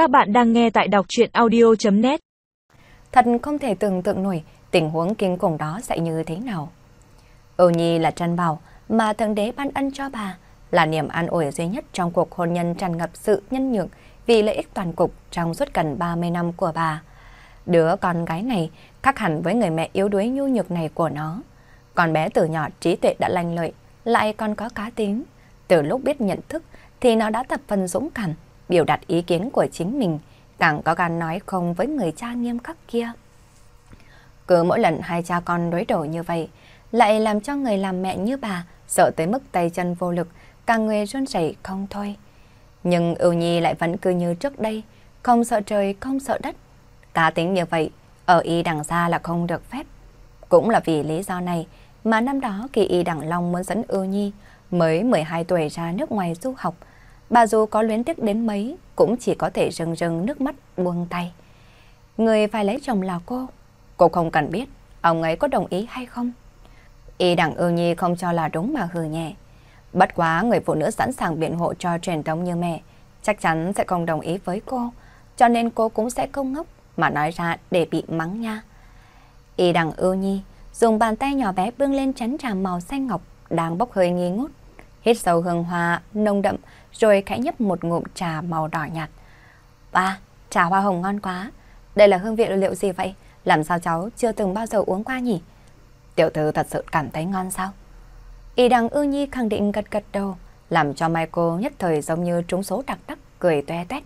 Các bạn đang nghe tại đọc chuyện audio.net Thật không thể tưởng tượng nổi tình huống kinh khủng đó sẽ như thế nào. Âu Nhi là trân bảo mà Thượng Đế ban ân cho bà, là niềm an ủi duy nhất trong cuộc hôn nhân tràn ngập sự nhân nhượng vì lợi ích toàn cục trong suốt gần 30 năm của bà. Đứa con gái này khác hẳn với người mẹ yếu đuối nhu nhược này của nó. Con bé từ nhỏ trí tuệ đã lành lợi, lại còn có cá tính. Từ lúc biết nhận thức thì nó đã tập phần dũng cảm, biểu đạt ý kiến của chính mình, càng có gan nói không với người cha nghiêm khắc kia. Cứ mỗi lần hai cha con đối đầu như vậy, lại làm cho người làm mẹ như bà sợ tới mức tay chân vô lực, càng người run rẩy không thôi. Nhưng ưu nhi lại vẫn cứ như trước đây, không sợ trời, không sợ đất. Cá tính như vậy, ở y đằng xa là không được phép. Cũng là vì lý do này mà năm đó kỳ y đằng Long muốn dẫn ưu nhi mới 12 tuổi ra nước ngoài du học, bà dù có luyến tiếc đến mấy cũng chỉ có thể rưng rưng nước mắt buông tay. Người phải lấy chồng là cô, cô không cần biết ông ấy có đồng ý hay không. Y đẳng ưu nhi không cho là đúng mà hừ nhẹ. Bất quá người phụ nữ sẵn sàng biện hộ cho truyền thống như mẹ, chắc chắn sẽ không đồng ý với cô, cho nên cô cũng sẽ không ngốc mà nói ra để bị mắng nha. Y đằng ưu nhi dùng bàn tay nhỏ bé bưng lên chén trà màu xanh ngọc đang bốc hơi nghi ngút. Hít sâu hương hoa nồng đậm rồi khẽ nhấp một ngụm trà màu đỏ nhạt. Ba, trà hoa hồng ngon quá. Đây là hương vị liệu gì vậy? Làm sao cháu chưa từng bao giờ uống qua nhỉ? Tiểu thư thật sự cảm thấy ngon sao? Y đằng ưu nhi khẳng định gật gật đầu, làm cho Michael nhất thời giống như trúng số đặc đắc, cười toe toét.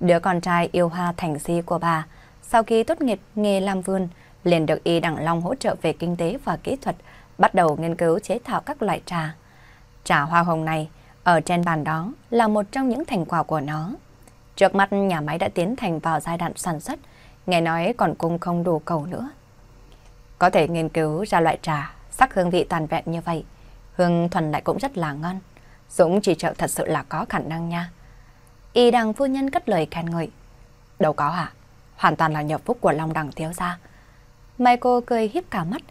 Đứa con trai yêu hoa thành si của bà, sau khi tốt nghiệp nghề làm vườn, liền được Y Đằng Long hỗ trợ về kinh tế và kỹ thuật, bắt đầu nghiên cứu chế tạo các loại trà. Trà hoa hồng này, ở trên bàn đó là một trong những thành quả của nó. Trước mắt nhà máy đã tiến thành vào giai đoạn sản xuất, nghe nói còn cung không đủ cầu nữa. Có thể nghiên cứu ra loại trà sắc hương vị toàn vẹn như vậy, hương thuần lại cũng rất là ngon. Dũng chỉ trợ thật sự là có khả năng nha. Y đằng phu nhân cất lời khen ngợi. Đâu có à? Hoàn toàn là nhập phúc của Long đằng thiếu gia. Michael cười hiếp cả mắt.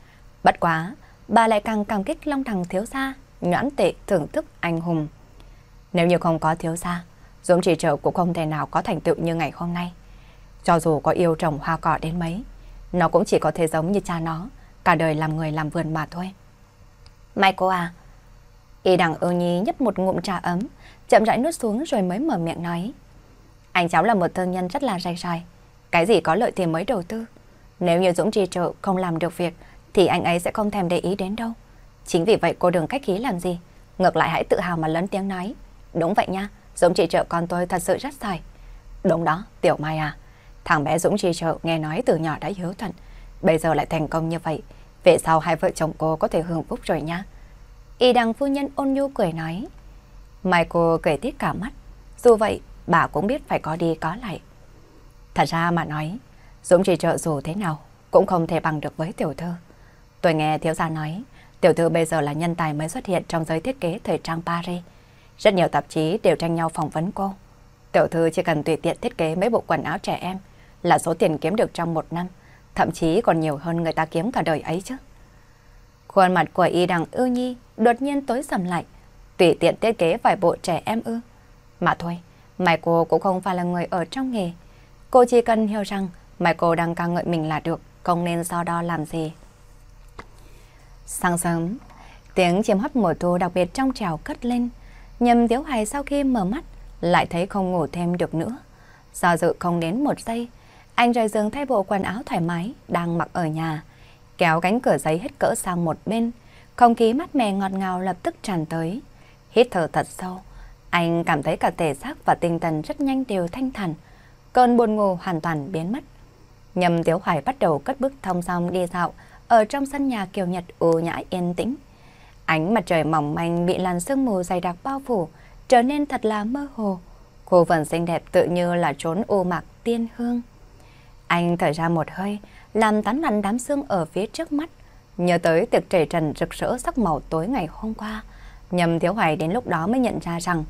Bất quá, bà lại càng cảm kích Long đằng thiếu gia, nhãn tệ thưởng thức anh hùng. Nếu như không có thiếu gia, Dũng chỉ trợ cũng không thể nào có thành tựu như ngày hôm nay. Cho dù có yêu trồng hoa cỏ đến mấy, nó cũng chỉ có thể giống như cha nó, cả đời làm người làm vườn mà thôi. mai cô à, Y đằng ưu nhi nhấp một ngụm trà ấm, chậm rãi nuốt xuống rồi mới mở miệng nói. Anh cháu là một thương nhân rất là rành rài. Cái gì có lợi thì mới đầu tư. Nếu như Dũng trì trợ không làm được việc, thì anh ấy sẽ không thèm để ý đến đâu. Chính vì vậy cô đừng cách khí làm gì. Ngược lại hãy tự hào mà lớn tiếng nói. Đúng vậy nha, Dũng trì trợ con tôi thật sự rất giỏi. Đúng đó, Tiểu Mai à. Thằng bé Dũng trì trợ nghe nói từ nhỏ đã hiếu thuận. Bây giờ lại thành công như vậy. Về sau hai vợ chồng cô có thể hưởng phúc rồi nha. Y đằng phu nhân ôn nhu cười nói. Michael cười tít cả mắt. Dù vậy, bà cũng biết phải có đi có lại. Thật ra mà nói, Dũng chỉ trợ dù thế nào cũng không thể bằng được với tiểu thư. Tôi nghe thiếu gia nói, tiểu thư bây giờ là nhân tài mới xuất hiện trong giới thiết kế thời trang Paris. Rất nhiều tạp chí đều tranh nhau phỏng vấn cô. Tiểu thư chỉ cần tùy tiện thiết kế mấy bộ quần áo trẻ em là số tiền kiếm được trong một năm, thậm chí còn nhiều hơn người ta kiếm cả đời ấy chứ. Khuôn mặt của y đằng ưu nhi đột nhiên tối sầm lại, tùy tiện thiết kế vài bộ trẻ em ư. Mà thôi, mày cô cũng không phải là người ở trong nghề. Cô chỉ cần hiểu rằng cô đang ca ngợi mình là được, không nên so đo làm gì. Sáng sớm, tiếng chim hót mùa thu đặc biệt trong trèo cất lên. Nhầm Tiếu Hải sau khi mở mắt, lại thấy không ngủ thêm được nữa. Do dự không đến một giây, anh rời giường thay bộ quần áo thoải mái, đang mặc ở nhà, kéo cánh cửa giấy hết cỡ sang một bên, không khí mát mẻ ngọt ngào lập tức tràn tới. Hít thở thật sâu, anh cảm thấy cả thể xác và tinh thần rất nhanh đều thanh thản, cơn buồn ngủ hoàn toàn biến mất. Nhầm Tiếu Hoài bắt đầu cất bước thông song đi dạo ở trong sân nhà kiều nhật u nhã yên tĩnh. Ánh mặt trời mỏng manh bị làn sương mù dày đặc bao phủ, trở nên thật là mơ hồ. Cô vẫn xinh đẹp tự như là trốn ô mạc tiên hương. Anh thở ra một hơi, làm tán lạnh đám sương ở phía trước mắt. Nhớ tới tiệc trời trần rực rỡ sắc màu tối ngày hôm qua. Nhầm Thiếu Hoài đến lúc đó mới nhận ra rằng,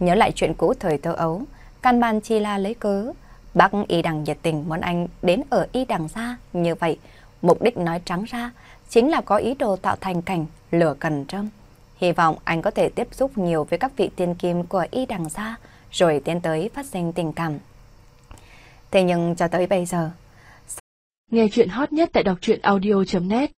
nhớ lại chuyện cũ thời thơ ấu, căn bàn chi la lấy cớ. Bác y đằng nhiệt tình muốn anh đến ở y đằng xa như vậy. Mục đích nói trắng ra chính là có ý đồ tạo thành cảnh lửa cần trâm. Hy vọng anh có thể tiếp xúc nhiều với các vị tiên kim của y đằng xa, rồi tiến tới phát sinh tình cảm. Thế nhưng cho tới bây giờ... Nghe chuyện hot nhất tại đọc truyện audio.net